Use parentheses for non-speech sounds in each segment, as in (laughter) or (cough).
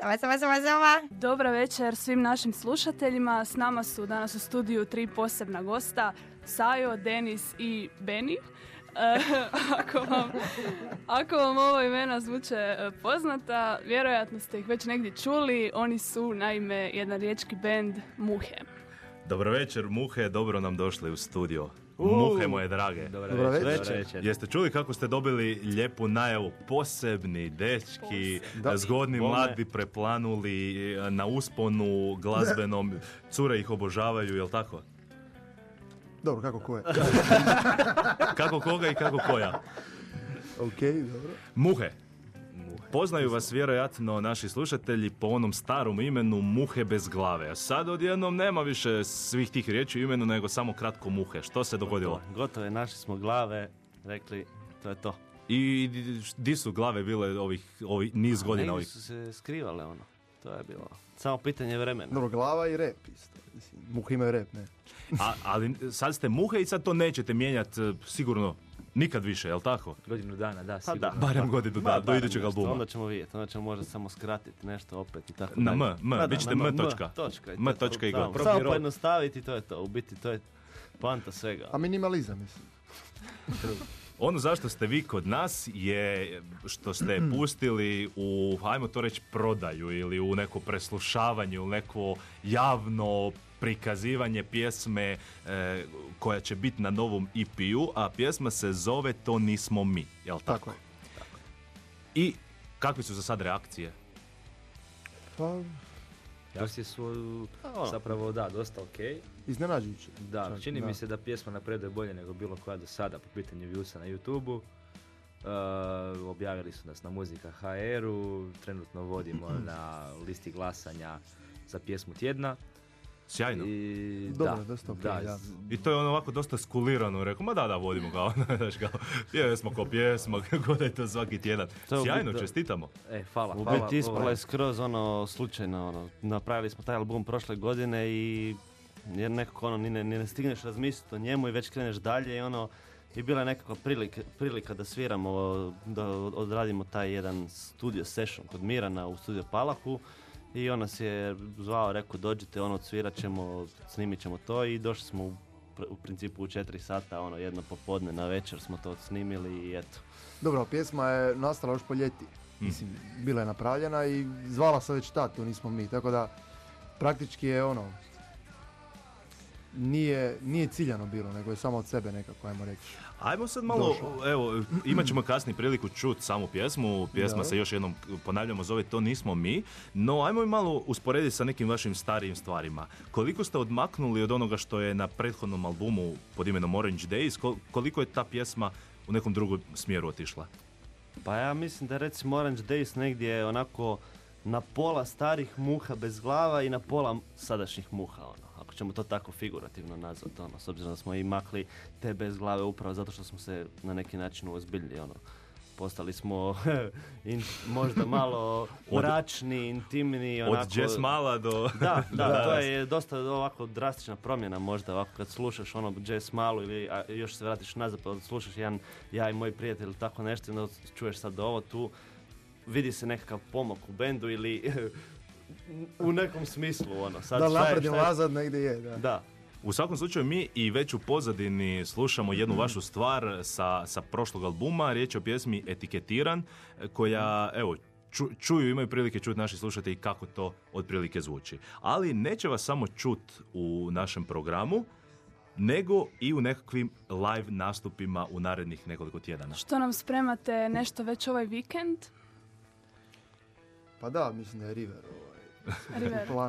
Sama, sama, sama, sama. Dobra večer svim našim slušateljima. S nama su danas u studiju tri posebna gosta. Sajo, Denis i Beni. (laughs) Ako, vam, ako vam ovo imena zvuče e, poznata, vjerojatno ste ih već negdje čuli. Oni su, naime, jedan riječki bend Muhe. Dobro večer, Muhe, dobro nam došli u studio. Muhe moje drage. Dobro Dobro večer. večer. Dobro večer. Jeste čuli kako ste dobili lijepu najavu? Posebni dečki, Da. zgodni Bome. mladi preplanuli e, na usponu glazbenom. (laughs) Cure ih obožavaju, jel tako? Dobro, kako ko je? (laughs) Kako koga i kako koja? ok, dobro. Muhe. Poznaju vas vjerojatno naši slušatelji po onom starom imenu Muhe bez glave. A sad odjednom nema više svih tih riječi u imenu, nego samo kratko Muhe. Što se dogodilo? Gotovo, gotovo je, našli smo glave, rekli, to je to. I di su glave bile ovih, ovih niz godina ovih? su se skrivale ono, to je bilo. Samo pitanje vremena. Dobro, glava i rep isto. Mislim, muhe imaju rep, ne? A, ali sad ste muhe i sad to nećete mijenjati sigurno nikad više, jel tako? Godinu dana, da, Pa sigurno. da. Barem godinu dana, do idućeg albuma. Onda ćemo vidjeti, onda ćemo možda samo skratiti nešto opet i tako Na dalje. M, M, Pa da, bit ćete M točka. točka. M točka i Samo- go. Probni Samo pojednostaviti to je to, u biti to je poanta svega. A minimalizam, mislim. (laughs) Ono zašto ste vi kod nas je što ste (clears throat) pustili u, ajmo to reći, prodaju ili u neko preslušavanje, u neko javno prikazivanje pjesme e, koja će biti na novom EP-u, a pjesma se zove To nismo mi, jel tako? Tako je. I kakve su za sad reakcije? Pa, Reakcije su ono. zapravo, da, dosta ok. iznenađujuće. Da, Čak, čini da. mi se da pjesma napreduje bolje nego bilo koja do sada po pitanju viewsa na youtube objavili su nas na Muzika HR-u, trenutno vodimo (clears throat) na listi glasanja za pjesmu tjedna. Sjajno. I, I, Dobro, da, dosta ok, da, da. z- to je ono ovako dosta skulirano, rekao, ma da, da, vodimo ga, (laughs) ono, znaš, kao, pjesma ko pjesma, (laughs) je to svaki tjedan. To je Sjajno, biti- čestitamo. E, hvala, U hvala. biti ispala ovaj, je skroz ono slučajno, ono, napravili smo taj album prošle godine i jer nekako ono, ni ne, ni ne stigneš razmisliti o njemu i već kreneš dalje i ono, i bila je nekakva prilika, prilika da sviramo, da odradimo taj jedan studio session kod Mirana u studio Palahu i on nas je zvao, rekao dođite, ono, odsvirat ćemo, snimit ćemo to i došli smo u, u principu u četiri sata, ono, jedno popodne na večer smo to snimili i eto. Dobro, pjesma je nastala još po ljeti. Mislim, bila je napravljena i zvala se već tad, to nismo mi. Tako da, praktički je ono, nije, nije ciljano bilo, nego je samo od sebe nekako, ajmo reći. Ajmo sad malo, Došao. evo, imat ćemo kasnije priliku čuti samu pjesmu. Pjesma Da. se još jednom ponavljamo zove To nismo mi, no ajmo i malo usporediti sa nekim vašim starijim stvarima. Koliko ste odmaknuli od onoga što je na prethodnom albumu pod imenom Orange Days, kol- koliko je ta pjesma u nekom drugom smjeru otišla? Pa ja mislim da recimo Orange Days negdje onako na pola starih muha bez glava i na pola sadašnjih muha, ono. Ćemo to tako figurativno nazvati, ono, s obzirom da smo i makli te bez glave upravo zato što smo se na neki način uozbiljili, ono. Postali smo (laughs) in- možda malo (laughs) mračni, intimni, onako... Od Jazz Mala do... (laughs) Da, da, to je dosta ovako drastična promjena možda ovako kad slušaš ono jazz malu ili a, još se vratiš nazad pa slušaš jedan ja i moj prijatelj tako nešto i onda čuješ sad ovo tu vidi se nekakav pomak u bendu ili u nekom smislu ono sad Da, šta je- napred ili šta je- nazad negdje je, da. da U svakom slučaju mi i već u pozadini slušamo jednu vašu stvar sa, sa prošlog albuma, riječ je o pjesmi Etiketiran, koja, evo, ču- čuju, imaju prilike čuti naši slušatelji kako to otprilike zvuči. Ali neće vas samo čut u našem programu, nego i u nekakvim live nastupima u narednih nekoliko tjedana. Što nam spremate nešto već ovaj vikend? Pa da, mislim da je River. Ovaj,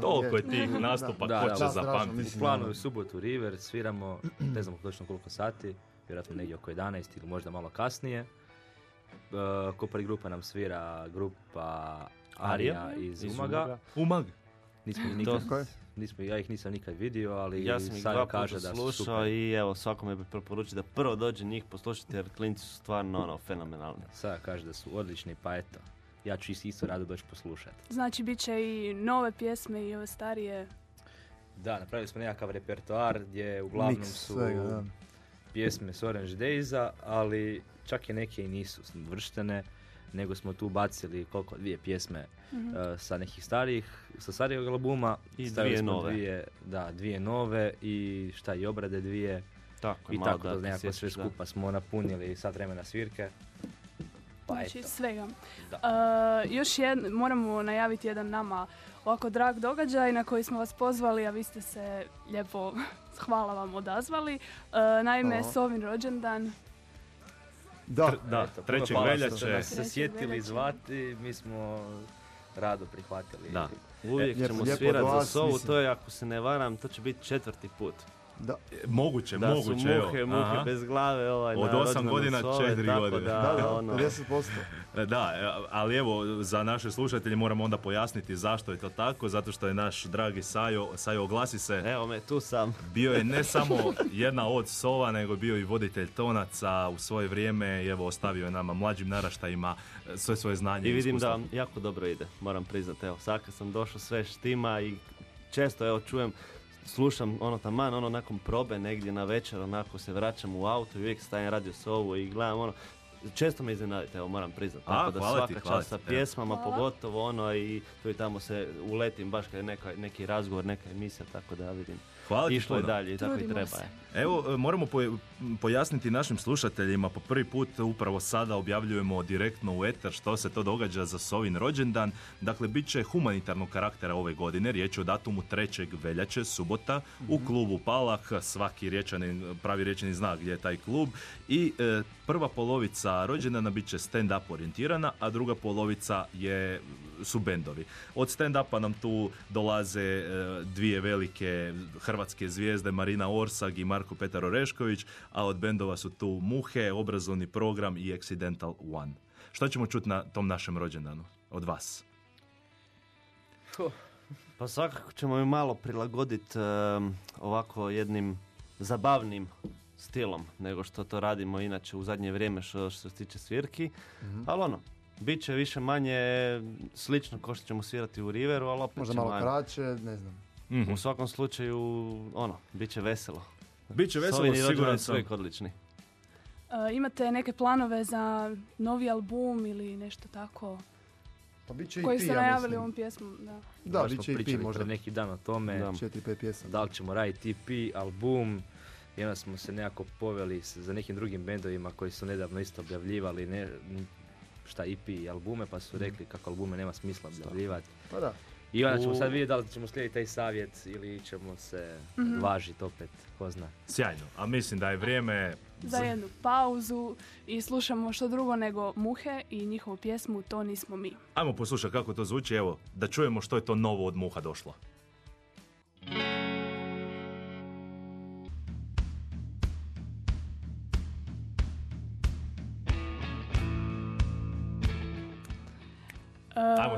Toliko je tih nastupa, Da, ko će zapamtiti. mislim. U planu je u subotu River, sviramo, ne znam točno koliko sati, vjerojatno negdje oko 11 ili možda malo kasnije. Uh, Kopari grupa nam svira grupa Arija iz, iz Umaga. Umaga. Umag. Nismo ih nikad, nismo, ja ih nisam nikad vidio, ali ja sam ih dva kaže puta da su slušao super. i evo svakome bi preporučio da prvo dođe njih poslušati jer klinci su stvarno ono fenomenalni Sajo kaže da su odlični, pa eto. Ja ću is- isto rado doći poslušati. Znači, bit će i nove pjesme i ove starije. Da, napravili smo nekakav repertoar gdje uglavnom Miks su svega, da. pjesme s Orange Days-a, ali čak i neke i nisu vrštene. nego smo tu bacili koliko, dvije pjesme Mhm. e, sa nekih starijih, sa starijeg albuma. I Stavili dvije smo nove. Dvije, da, dvije nove i šta, i obrade dvije. Tako, I malo tako da to nekako sve skupa smo napunili sat vremena svirke. Pa Znači eto. svega. Da. Uh, još jed, moramo najaviti jedan nama ovako drag događaj na koji smo vas pozvali, a vi ste se lijepo, (laughs) hvala vam, odazvali. Uh, naime, Hvala. Sovin rođendan. Da, Da, Eto, trećeg veljače. se sjetili veljače. zvati, mi smo rado prihvatili. Da. Uvijek Lijepo- ćemo lijepo svirat od za vas, sovu, mislim. to je ako se ne varam, to će biti četvrti put. Da. Moguće, da moguće, su evo. muhe, muhe Aha. bez glave ovaj, Od na osam rođendanu godina, sove, četiri tako godine. Da, Da, da, ono, 50%. E, Da, e, ali evo, za naše slušatelje moramo onda pojasniti zašto je to tako, zato što je naš dragi Sajo, Sajo oglasi se, Evo me, tu sam. bio je ne (laughs) samo jedna od sova, nego bio i voditelj tonaca u svoje vrijeme i evo ostavio je nama mlađim naraštajima e, sve svoje znanje I vidim da iskustvo. vam jako dobro ide, moram priznati. Evo, sad kad sam došao sve štima i često evo čujem, slušam ono taman, ono nakon probe negdje na večer, onako se vraćam u auto i uvijek stavim radio sovu i gledam ono, Često me iznenadite, evo moram priznati. A, Tako da hvala ti, svaka hvala čast sa ti, pjesmama, Hvala. pogotovo ono i tu i tamo se uletim baš kad je neka, neki razgovor, neka emisija, tako da vidim. Hvala ti Išlo je dalje i tako i treba se. je. Evo, e, moramo poj- pojasniti našim slušateljima, po prvi put upravo sada objavljujemo direktno u eter što se to događa za Sovin rođendan. Dakle, bit će humanitarnog karaktera ove godine, riječ je o datumu 3. veljače, subota, u klubu Palak, svaki riječanin, pravi riječanin zna gdje je taj klub i e, prva polovica rođendana bit će stand-up orijentirana, a druga polovica je su bendovi. Od stand-upa nam tu dolaze e, dvije velike hrvatske zvijezde, Marina Orsag i Marko Petar Orešković, a od bendova su tu Muhe, obrazovni program i Accidental One. Što ćemo čuti na tom našem rođendanu od vas? Pa svakako ćemo mi malo prilagoditi ovako jednim zabavnim stilom nego što to radimo inače u zadnje vrijeme što, što se tiče svirki. Ali ono, bit će više manje slično kao što ćemo svirati u Riveru, ali opet Možda malo kraće, ne znam. Mhm. U svakom slučaju, ono, bit će veselo. Biće veselo, Sovini siguran sam. su uvijek odlični. Uh, imate neke planove za novi album ili nešto tako Pa bit će i koji pi, ste ja najavili mislim. ovom pjesmom? Da. Da, bit će i pi pričali možda. neki dan o tome. Da. Četiri, pet pjesama. Da li ćemo raditi EP, album. I onda smo se nekako poveli za nekim drugim bendovima koji su nedavno isto objavljivali ne, šta EP i albume, pa su rekli kako albume nema smisla objavljivati. Pa da. I onda ćemo sad vidjeti da li ćemo slijediti taj savjet ili ćemo se Mhm. važiti opet, ko zna. Sjajno, a mislim da je vrijeme Za jednu pauzu i slušamo što drugo nego Muhe i njihovu pjesmu To nismo mi. Ajmo poslušati kako to zvuči, evo, da čujemo što je to novo od Muha došlo.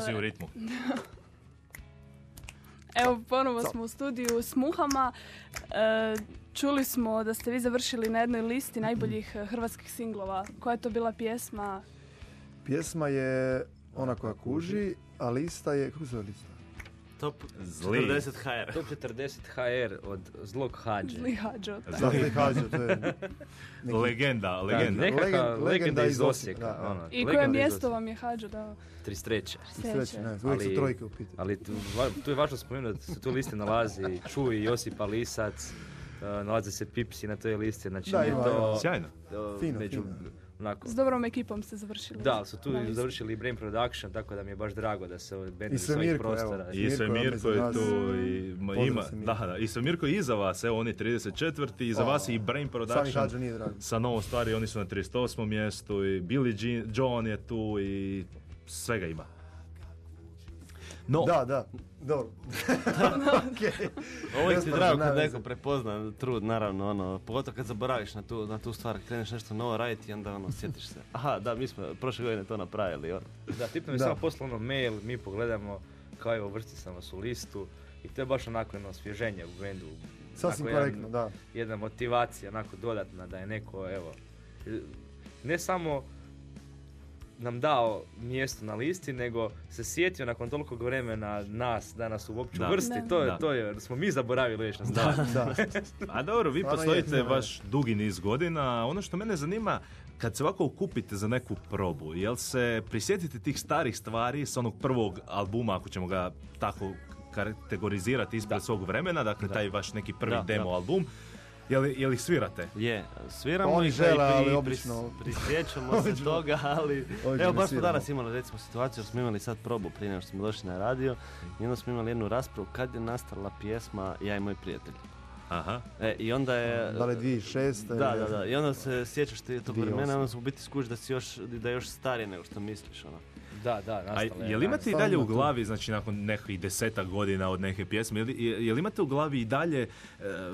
Svi u ritmu. (laughs) Evo, ponovo smo u studiju s Muhama. E, čuli smo da ste vi završili na jednoj listi najboljih e, hrvatskih singlova. Koja je to bila pjesma? Pjesma je ona koja kuži, a lista je... Kako se zove lista? Top Zli. 40 HR. Top 40 HR od Zlog Hadže. Zli Hadžo. Da, ne kažu, to je... (laughs) neki- Legenda, Da, legenda. nekakva Legend- legenda, legenda iz Osijeka, da, da. ono, I koje mjesto vam je Hadžo dao? 33. Sreće, ne, uvijek su trojke u pitanju. Ali tu, tu je važno spomenuti da se tu listi nalazi Čuj, Josipa Lisac, uh, nalaze se Pipsi na toj listi, znači Da, ima, to... Sjajno. Fino, među, fino. Onako, S dobrom ekipom ste završili. da, su tu završili i Brain Production, tako da mi je baš drago da se ovi bendovi I s ovih Svemirko, evo. prostora... I I Mirko je tu i ma, ima, da, da, i Svemirko je iza vas, evo on je 34. i za O, vas je i Brain Production nije drago. sa novom stvari, oni su na 38. mjestu i Billy Jean, John je tu i svega ima. No, Da, da, dobro. (laughs) (laughs) Okej. Ovo je ti drago kad neko prepozna trud, naravno, ono, pogotovo kad zaboraviš na tu, na tu stvar, kreneš nešto novo raditi i onda ono, sjetiš se. (laughs) Aha, da, mi smo prošle godine to napravili, ono. Da, tip nam je Da. samo poslao ono mail, mi pogledamo kao evo vrsti sam vas u listu i to je baš onako jedno osvježenje u bendu. Sasvim korektno, da. jedna motivacija onako dodatna da je neko evo ne samo nam dao mjesto na listi, nego se sjetio nakon toliko vremena nas danas u uopće Da. uvrsti. Da. To je, Da. to je, smo mi zaboravili već na Da, da. (laughs) A dobro, vi postojite je, baš dugi niz godina. Ono što mene zanima, kad se ovako okupite za neku probu, jel se prisjetite tih starih stvari s onog prvog albuma, ako ćemo ga tako kategorizirati ispred svog vremena, dakle taj vaš neki prvi Da, demo da. Jel, jel ih svirate? Je, sviramo Oni ih žele, i pri- ali obično- prisjećamo (laughs) se toga, ali... obično Evo, baš smo danas imali recimo situaciju, jer smo imali sad probu prije nego što smo došli na radio i onda smo imali jednu raspravu kad je nastala pjesma Ja i moj prijatelj. Aha. E, i onda je... Da li 2006. Da, da, da. I onda se sjećaš ti tog 2008. vremena, onda smo u biti skuži da si još, da je još starije nego što misliš, ono. Da, da, A nastala je. jel imate i dalje u glavi, znači nakon nekih desetak godina od neke pjesme, jel, jel imate u glavi i dalje e,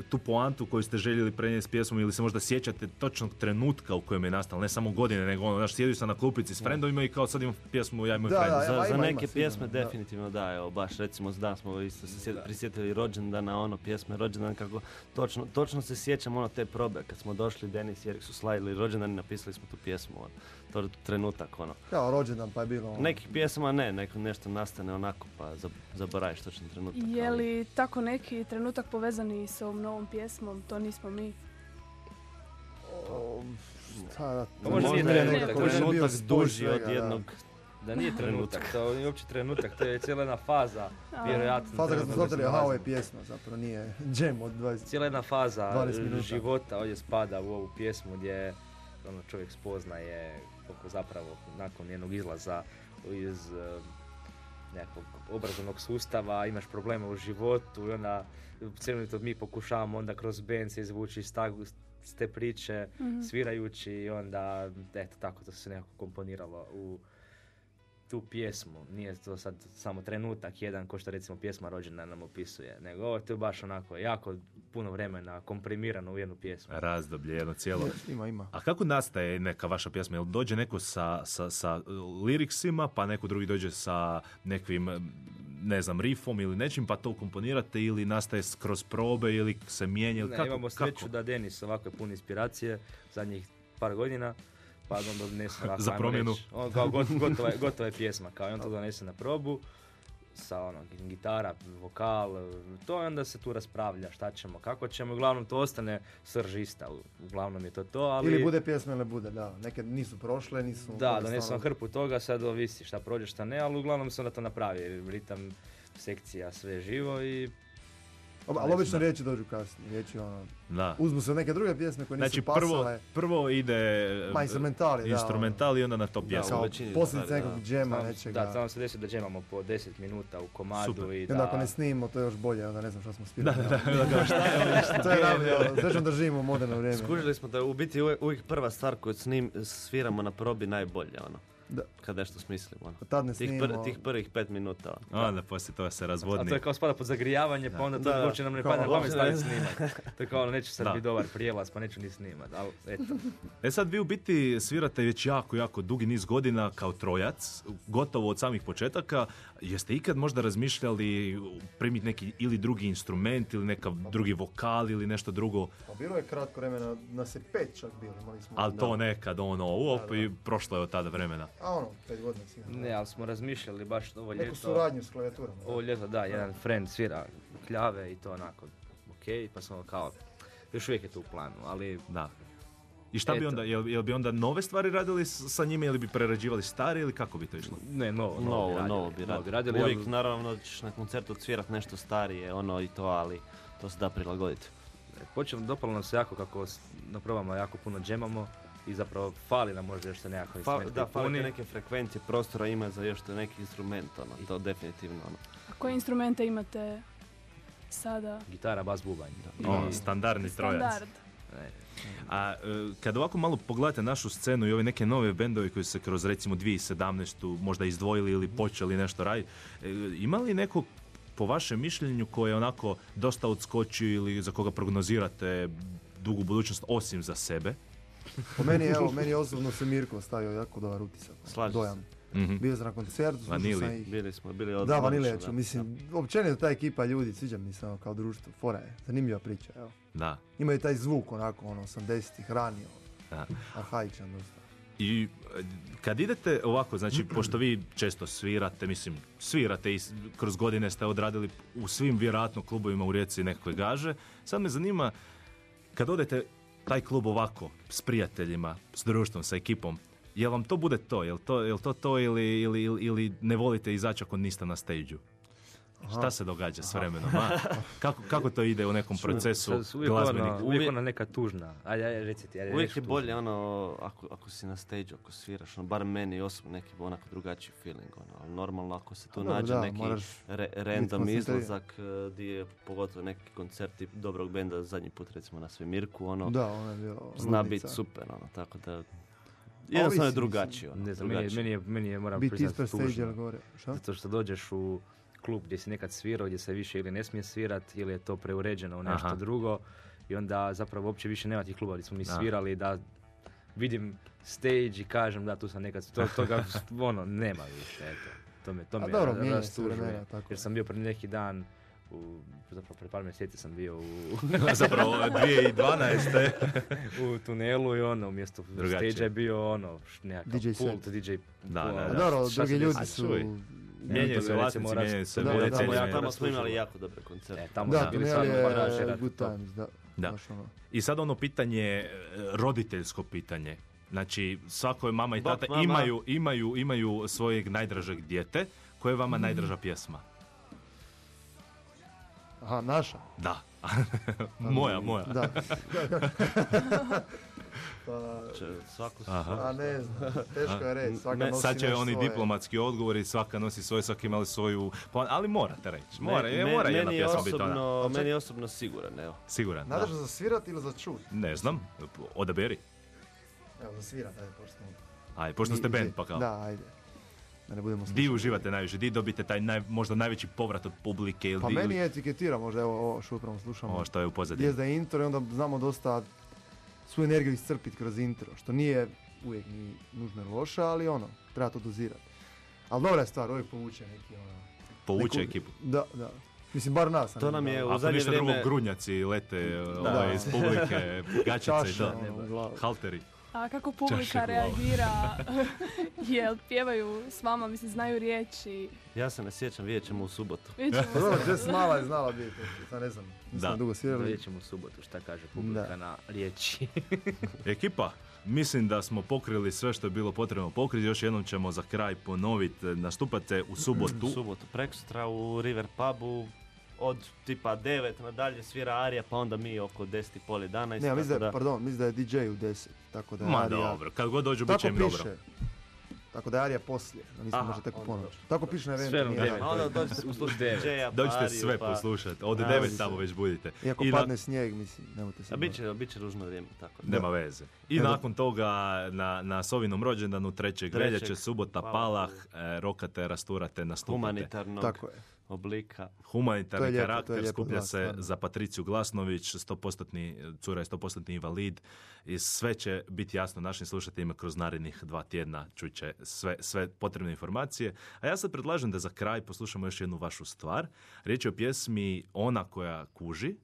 tu poantu koju ste željeli prenijeti s pjesmom ili se možda sjećate točnog trenutka u kojem je nastala, ne samo godine, nego ono, znaš, sjedio sam na klupici s frendovima i kao sad imam pjesmu Ja i moj Da, friend. da, Za, ima, za neke pjesme da. definitivno da, evo baš recimo da smo isto se sjeti- prisjetili rođendana, ono pjesme rođendan kako točno, točno se sjećam ono te probe kad smo došli Denis i Erik su slavili rođendan i napisali smo tu pjesmu, ono, to je trenutak ono. Kao rođendan pa je bilo ono, Nekih pjesama ne, neko nešto nastane onako pa zab- zaboraviš točan trenutak. Je ali- li tako neki trenutak povezani s ovom novom pjesmom? To nismo mi. o, šta da, Pa možda je trenutak, duži od jednog Da nije (laughs) trenutak, to nije uopće trenutak, to je cijela jedna faza, vjerojatno. Faza kad smo shvatili, aha, ovo je pjesma, zapravo nije (laughs) džem od 20. Cijela jedna faza 20 minuta. života ovdje spada u ovu pjesmu gdje ono, čovjek spoznaje koliko zapravo nakon jednog izlaza iz eh, nekog obrazovnog sustava imaš probleme u životu i onda cijelo to mi pokušavamo onda kroz band se izvući iz, iz te priče Mhm. svirajući i onda eto tako to se nekako komponiralo u tu pjesmu. Nije to sad samo trenutak jedan ko što recimo pjesma rođena nam opisuje, nego ovo je to baš onako jako puno vremena komprimirano u jednu pjesmu. Razdoblje, jedno cijelo. Ima, ima. A kako nastaje neka vaša pjesma? Jel dođe neko sa, sa, sa liriksima, pa neko drugi dođe sa nekim, ne znam, riffom ili nečim, pa to komponirate ili nastaje kroz probe ili se mijenja? ili Ne, kako, imamo sreću kako? da Denis ovako je pun inspiracije zadnjih par godina, pa onda donese (laughs) ovako, Za promjenu. reći, on kao got- gotova, je- gotova je pjesma, kao i on to donese na probu, sa ono, gitara, vokal, to i onda se tu raspravlja šta ćemo, kako ćemo, uglavnom to ostane srž ista, uglavnom je to to, ali... Ili bude pjesma ili ne bude, da. Neke nisu prošle, nisu... Da, jednostavno- donesem hrpu toga, sad ovisi šta prođe, šta ne, ali uglavnom se onda to napravi, ritam, sekcija, sve je živo i Ali obično riječi dođu kasnije, riječi ono... Da. Uzmu se neke druge pjesme koje nisu Znači prvo, pasale. prvo ide Ma, instrumentali, da, instrumental i onda na to Da, pjesma. u Kao posljedica stvari, nekog da. džema, nečega. Da, samo se desi da džemamo po 10 minuta u komadu Super. i I da... onda ako ne snimimo, to je još bolje, onda ne znam šta smo Da, spirali. da, da, da, (laughs) šta je ovo To je ono, srećom da živimo u moderno vrijeme. Skužili smo da u biti uvijek, uvijek prva stvar koju snim, sviramo na probi najbolje, ono. Da. Kad nešto smislimo. ono. Tad ne Tih, pr- tih prvih pet minuta. ono. Onda poslije toga se A razvodni. to je kao spada pod zagrijavanje, pa onda to Da, da. uopće nam ne pada na pamet staviti ne- snimat. To je kao ono, neće sad Da. biti dobar prijelaz, pa neću ni snimat, ali eto. E sad vi u biti svirate već jako, jako dugi niz godina kao trojac, gotovo od samih početaka. Jeste ikad možda razmišljali primiti neki ili drugi instrument ili nekav drugi vokal ili nešto drugo, Pa bilo je kratko vremena, nas je pet čak bilo, imali smo... ali to nekad ono, op, Da, da. i prošlo je od tada vremena. A ono, pet godina sigurno. Ne, ali smo razmišljali baš ovo Neku ljeto. suradnju s klavijaturom. Ovo ljeto, da, jedan friend svira kljave i to onako, ok, pa smo kao, još uvijek je to u planu, ali Da. I šta bi onda, jel, jel bi onda nove stvari radili s- sa njime ili bi prerađivali stare ili kako bi to išlo? ne, novo, Novo, radili, novo bi radili. radili. Uvijek ali- naravno da ćeš na koncertu odsvirat nešto starije, ono i to, ali to se da prilagoditi. Počelo, dopalo nam se jako kako na probama jako puno džemamo i zapravo fali nam možda još se nekakav Fa, da, fali neke frekvencije, prostora ima za još to neki instrument, ono, to definitivno, ono. A koje instrumente imate sada? Gitara, bas, bubanj. I- Ono, standardni trojac. Standard. A e, kad ovako malo pogledate našu scenu i ove neke nove bendovi koji su se kroz recimo 2017. možda izdvojili ili počeli nešto raditi, e, ima li nekog po vašem mišljenju koji je onako dosta odskočio ili za koga prognozirate dugu budućnost osim za sebe? Po meni, evo, meni je osobno se Mirko stavio jako dobar utisak. Slažem se. Dojam. Mhm. Bio sam na koncertu, slušao Vanili. sam ih. Bili smo, bili od, Da, da. mislim, općenito ta ekipa ljudi, sviđa mi se ono, kao društvo, fora je, zanimljiva priča, evo. Da. Imaju taj zvuk onako, ono, 80-ih, ranio, Da. arhaičan dosta. I e, kad idete ovako, znači, (clears throat) pošto vi često svirate, mislim, svirate i kroz godine ste odradili u svim vjerojatno klubovima u Rijeci nekoj gaže, sad me zanima, kad odete taj klub ovako, s prijateljima, s društvom, sa ekipom, jel vam to bude to? Jel to, jel to, to ili, ili, ili, ne volite izaći ako niste na stage Šta se događa s vremenom? a? Kako, kako to ide u nekom procesu Sad uvijek glazbenika? Ono, uvijek ona neka tužna. Ajde, ajde, reci ti, ajde, Uvijek je bolje ono, ako, ako si na stage, ako sviraš, ono, bar meni osobno neki onako drugačiji feeling, ono, ali normalno ako se tu nađe da, neki moraš re- random izlazak eh, di je pogotovo neki koncerti dobrog benda, zadnji put recimo na Svemirku, ono, Da, ono je bio zna biti super, ono, tako da jednostavno je drugačije, ono, Ne znam, meni, je- drugačije. meni, je, meni je, moram Biti priznati, ispred stage tužno. gore. Šta? Zato što dođeš u klub gdje si nekad svirao, gdje se više ili ne smije svirat, ili je to preuređeno u nešto Aha. drugo. I onda zapravo uopće više nema tih kluba gdje smo mi svirali da vidim stage i kažem da tu sam nekad, to, toga (laughs) ono, nema više, eto. To me, to A me dobro, rastužuje. tako Jer je. sam bio pred neki dan, u, zapravo pred par mjeseci sam bio u, (laughs) Zapravo 2012. (laughs) u tunelu i ono, umjesto stage je bio ono, nekakav DJ pult, set. DJ Da, pult, da, A da. dobro, drugi ljudi su... Mijenjaju se vlasnici, mijenjaju se Da, da, Tamo, tamo smo imali jako dobre koncerte. E, tamo Da, bili stvarno je good times, da. Da. Ono. I sad ono pitanje, e, roditeljsko pitanje. Znači, svako je mama i Bok, tata mama. imaju, imaju, imaju svojeg najdražeg dijete. Koja je vama najdraža pjesma? Aha, naša. Da. Moja, (laughs) moja. Da. (laughs) pa, Če- Svaku su Aha. a ne znam, teško je reći, svaka Ne, nosi Sad će oni svoje. diplomatski odgovori, svaka nosi svoje, svaki imali svoju... Pa, ali morate reći. Mora, me- mora jedna meni je pjesma biti ona. meni je osobno siguran, evo. Siguran. Nadaš za svirat ili za čut? Ne znam, odaberi. Evo, za svirat, ajde, pošto. Ajde, pošto ste band pa kao. Da, ajde. Da ne budemo Di slušali. uživate najviše? Di dobite taj naj, možda najveći povrat od publike? Ili Pa di- meni je etiketira, možda evo ovo što upravo slušamo. Ovo što je u pozadini. Jest da je intro i onda znamo dosta svu energiju iscrpiti kroz intro, što nije uvijek ni nužno loše, ali ono, treba to dozirati. Ali dobra je stvar, uvijek povuče neki ono... Povuče neku- ekipu. Da, da. Mislim, bar nas. To nam je u Ako zadnje ništa vrijeme- drugo, grunjaci lete ovaj, iz publike, (laughs) gačice to. ono. Halteri. A kako publika reagira? (laughs) Jel pjevaju s vama, mislim, znaju riječi? Ja se ne sjećam, vidjet ćemo u subotu. Vidjet ćemo dobro. Jess Mala je znala biti, sad ne znam, nisam Da. dugo svirali. Vidjet ćemo u subotu šta kaže publika Da. na riječi. (laughs) Ekipa, mislim da smo pokrili sve što je bilo potrebno pokriti. Još jednom ćemo za kraj ponoviti. Nastupate u subotu. U subotu, prekstra u River pubu, od tipa 9 nadalje svira Arija, pa onda mi oko 10 i pol 11. Ne, mislim da, tako je- pardon, mislim da je DJ u 10, tako da je Ma Arija... dobro, kad god dođu, bit će Tako im piše. dobro. Tako da je Arija poslije, da možda tek u onda ponoć. Tako piše na eventu. Sve u nije devet. dan. A onda dođete uslušati. DJ-a, pa Dođite sve pa... poslušati. Od Da, 9 vidi tamo već budite. Iako I na- padne snijeg, mislim, nemojte se... A bit će, bit će ružno vrijeme, tako da. Nema veze. I Evo. nakon toga na, na Sovinom rođendanu 3. Trećeg. veljače, subota, palah, e, rokate, rasturate, nastupate. Humanitarnog Tako je. Oblika. To Humanitarni je lijepo, to karakter je lijepo skuplja glas, se stvarno. za Patriciju Glasnović, 100%, cura je 100% invalid i sve će biti jasno našim slušateljima kroz narednih dva tjedna, čuće sve, sve potrebne informacije. A ja sad predlažem da za kraj poslušamo još jednu vašu stvar. Riječ je o pjesmi Ona koja kuži,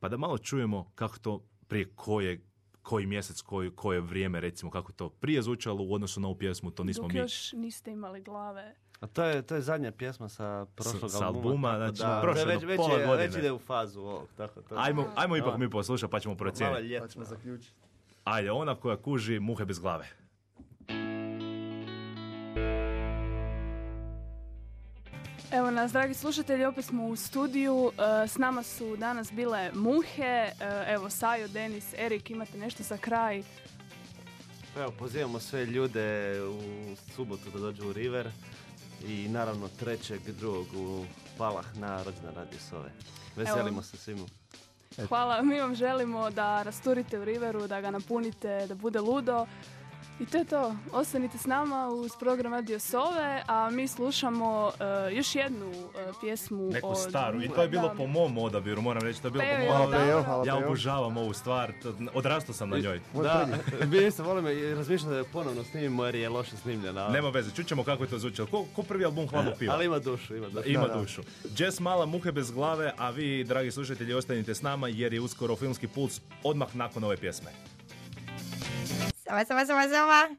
pa da malo čujemo kako to prije koje koji mjesec, koji, koje vrijeme, recimo, kako to prije zvučalo u odnosu na ovu pjesmu, to nismo Dok mi. još niste imali glave. A to je, to je zadnja pjesma sa prošlog sa albuma. albuma, tako znači, da, prošlo već, već, pola je- godine. već ide u fazu ovog, tako to. Ajmo, ajmo ipak mi poslušati pa ćemo Malo procijeniti. Pa ćemo zaključiti. Ajde, ona koja kuži muhe bez glave. Evo nas, dragi slušatelji, opet smo u studiju. E, s nama su danas bile Muhe. E, evo, Sajo, Denis, Erik, imate nešto za kraj? Evo, pozivamo sve ljude u subotu da dođu u River i naravno trećeg, drugog u Palah na rođendan radio Sove. Veselimo Evo. se svima. Hvala, mi vam želimo da rasturite u Riveru, da ga napunite, da bude ludo. I to je to. Ostanite s nama uz program Radio Sove, a mi slušamo e, još jednu e, pjesmu Neku od staru. I to je bilo da. po mom odabiru, moram reći, to je bilo Pa po mom ja, odabiru. Ja obožavam ovu stvar, odrastao sam na njoj. Da, mi (laughs) se volimo i razmišljam da je ponovno snimimo jer je loše snimljena. Nema veze, čućemo kako je to zvučalo. Ko, ko prvi album Hladnog piva? Ali ima dušu, ima dušu. Ima Da, da. dušu. Jazz mala muhe bez glave, a vi, dragi slušatelji, ostanite s nama jer je uskoro filmski puls odmah nakon ove pjesme. Sova, sova, sova, sova.